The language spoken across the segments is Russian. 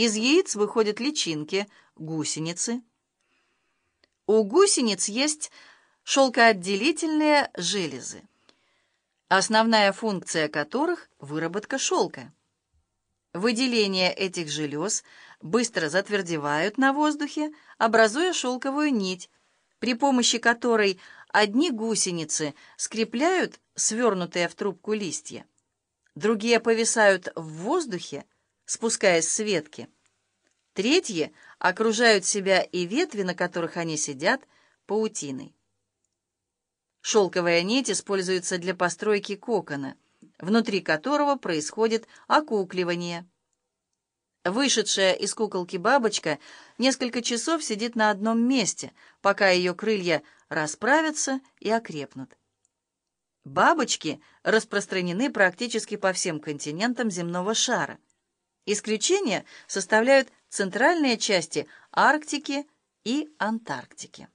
Из яиц выходят личинки, гусеницы. У гусениц есть шелкоотделительные железы, основная функция которых – выработка шелка. Выделения этих желез быстро затвердевают на воздухе, образуя шелковую нить, при помощи которой одни гусеницы скрепляют свернутые в трубку листья, другие повисают в воздухе, спускаясь с ветки, третьи окружают себя и ветви, на которых они сидят, паутиной. Шелковая нить используется для постройки кокона – внутри которого происходит окукливание. Вышедшая из куколки бабочка несколько часов сидит на одном месте, пока ее крылья расправятся и окрепнут. Бабочки распространены практически по всем континентам земного шара. Исключения составляют центральные части Арктики и Антарктики.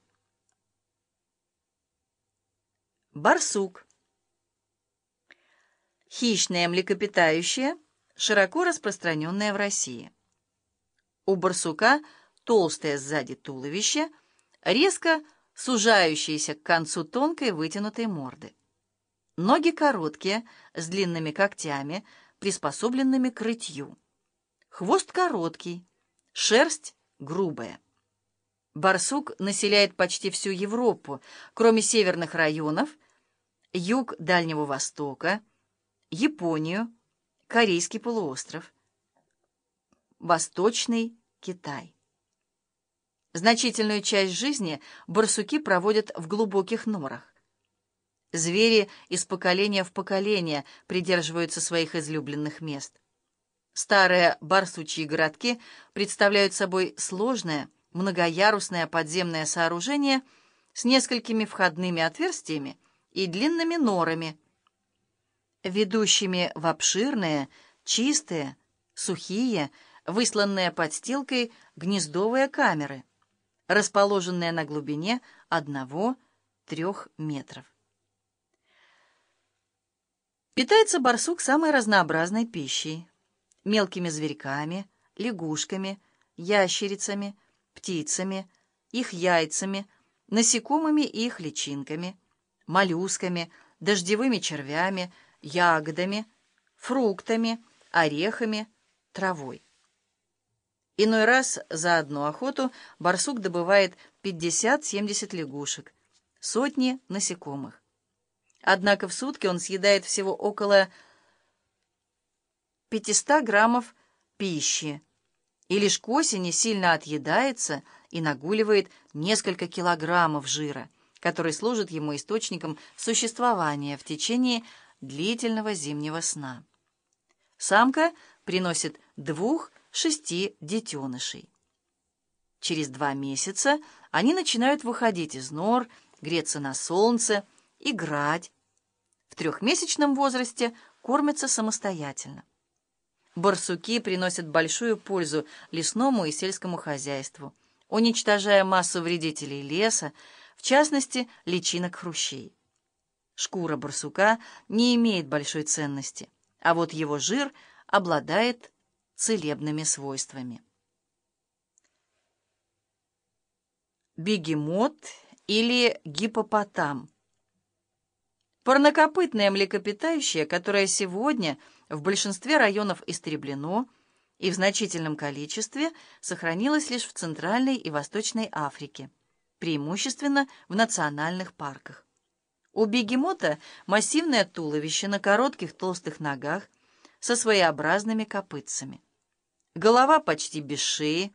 Барсук Хищное млекопитающее, широко распространенное в России. У барсука толстое сзади туловище, резко сужающееся к концу тонкой вытянутой морды. Ноги короткие, с длинными когтями, приспособленными к рытью. Хвост короткий, шерсть грубая. Барсук населяет почти всю Европу, кроме северных районов, юг Дальнего Востока, Японию, Корейский полуостров, Восточный Китай. Значительную часть жизни барсуки проводят в глубоких норах. Звери из поколения в поколение придерживаются своих излюбленных мест. Старые барсучьи городки представляют собой сложное, многоярусное подземное сооружение с несколькими входными отверстиями и длинными норами – ведущими в обширные, чистые, сухие, высланные подстилкой гнездовые камеры, расположенные на глубине одного-трех метров. Питается барсук самой разнообразной пищей, мелкими зверьками, лягушками, ящерицами, птицами, их яйцами, насекомыми и их личинками, моллюсками, дождевыми червями, ягодами, фруктами, орехами, травой. Иной раз за одну охоту барсук добывает 50-70 лягушек, сотни насекомых. Однако в сутки он съедает всего около 500 граммов пищи, и лишь к осени сильно отъедается и нагуливает несколько килограммов жира, который служит ему источником существования в течение длительного зимнего сна. Самка приносит двух-шести детенышей. Через два месяца они начинают выходить из нор, греться на солнце, играть. В трехмесячном возрасте кормятся самостоятельно. Барсуки приносят большую пользу лесному и сельскому хозяйству, уничтожая массу вредителей леса, в частности, личинок хрущей. Шкура барсука не имеет большой ценности, а вот его жир обладает целебными свойствами. Бегемот или гипопотам. Парнокопытное млекопитающее, которое сегодня в большинстве районов истреблено и в значительном количестве сохранилось лишь в Центральной и Восточной Африке, преимущественно в национальных парках. У бегемота массивное туловище на коротких толстых ногах со своеобразными копытцами. Голова почти без шеи,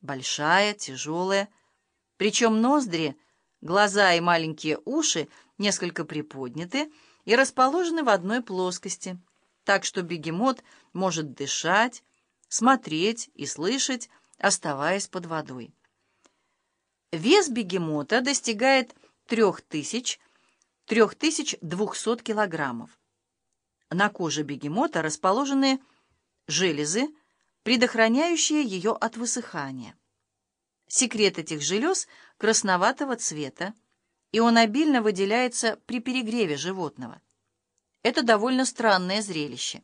большая, тяжелая, причем ноздри, глаза и маленькие уши несколько приподняты и расположены в одной плоскости, так что бегемот может дышать, смотреть и слышать, оставаясь под водой. Вес бегемота достигает 3000 3200 килограммов. На коже бегемота расположены железы, предохраняющие ее от высыхания. Секрет этих желез красноватого цвета, и он обильно выделяется при перегреве животного. Это довольно странное зрелище.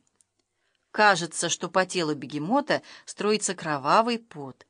Кажется, что по телу бегемота строится кровавый пот.